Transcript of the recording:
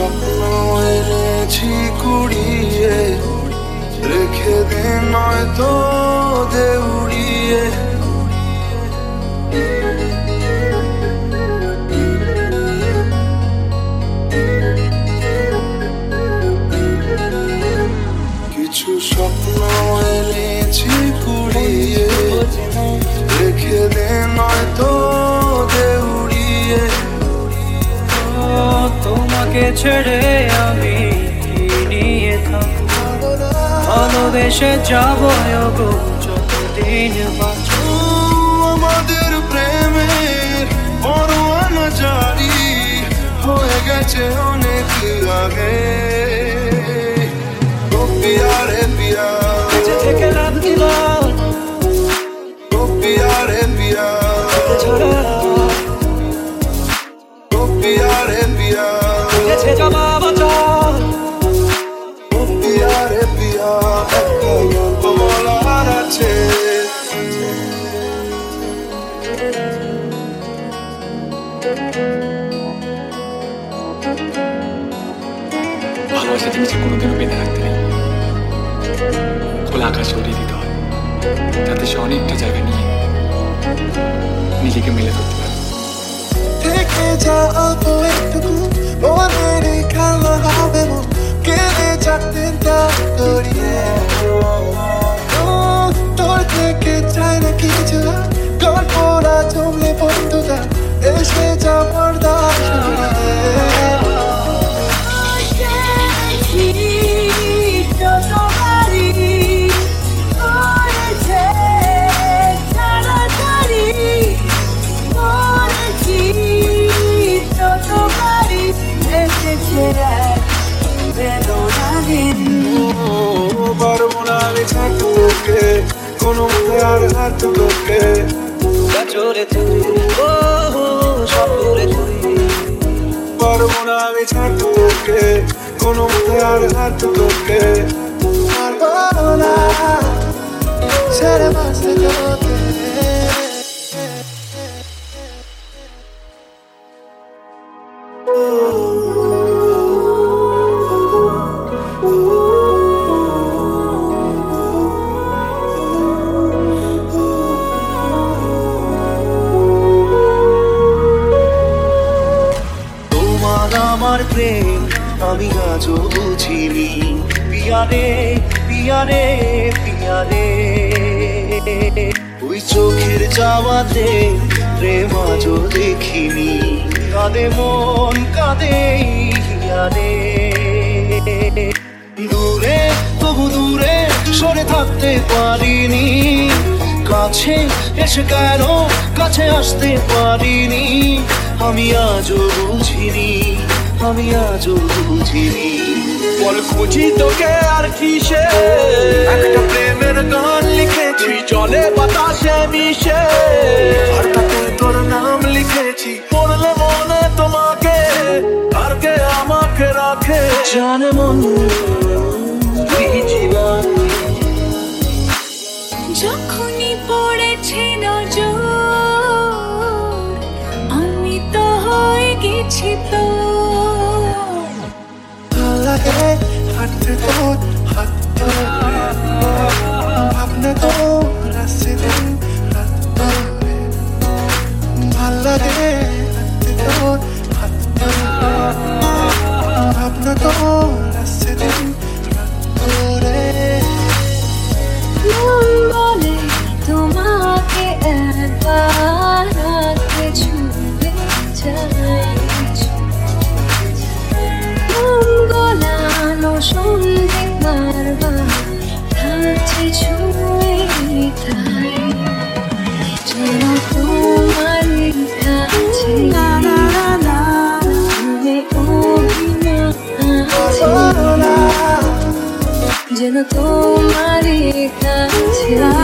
স্বপ্ন এনেছি কুড়িয়ে। রেখে দে নয়তো দে উড়িয়ে ছেড়ে আমি কি নিয়ে থাকব। ভালোবেসে যাব গো যতদিন বাঁচব। আমাদের প্রেমের পরোয়ানা জারি হয়ে গেছে অনেক আগে। ও পিয়া। থেকে লাভ দিলাম। ভালোবাসা জিনিসে কোনোদিনও বেঁধে রাখতে নেই। খোলা আকাশ উড়িয়ে দিতে হয়। যাতে সে অনেকটা জায়গা নিয়ে নিজেকে মেলে ধরতে পারে। থেকে যা অল্প একটুকু এই খেলা হবে মন। কেড়ে যাতে তা করিয়ে পারব না আমি ছাড়তে তোকে কোনো মতে আর হাত তোকে চলে তুই ও সপুরে তুই পারব না আমি ছাড়তে তোকে কোনো মতে আর হাত তোকে পারব না প্রেম আমি আজও বুঝিনি। পিয়ারে পিয়ারে পিয়ারে। ওই চোখের যাওয়াতে প্রেম আজও দেখিনি। কাঁদে মন, কাঁদে হিয়ারে। দূরে, তবু দূরে সরে থাকতে পারিনি। কাছে এসে কেন কাছে আসতে পারিনি? আমি আজও বুঝিনি। আমি আজও বুঝিনি। বল, খুঁজি তোকে আর কিসে? একটা প্রেমের গান লিখেছি, জলে বাতাসে মিশে। আর তাতে তোর নাম লিখেছি পড়লে মনে তোমাকে, আর কে আমাকে রাখে? জানে মন, এই হাত ধরে ভাবনা তো আসছে দিন রাত ভালো লাগে রাতে তোর হাত ভাবনা তোর আসছে যেন তোমার কাছে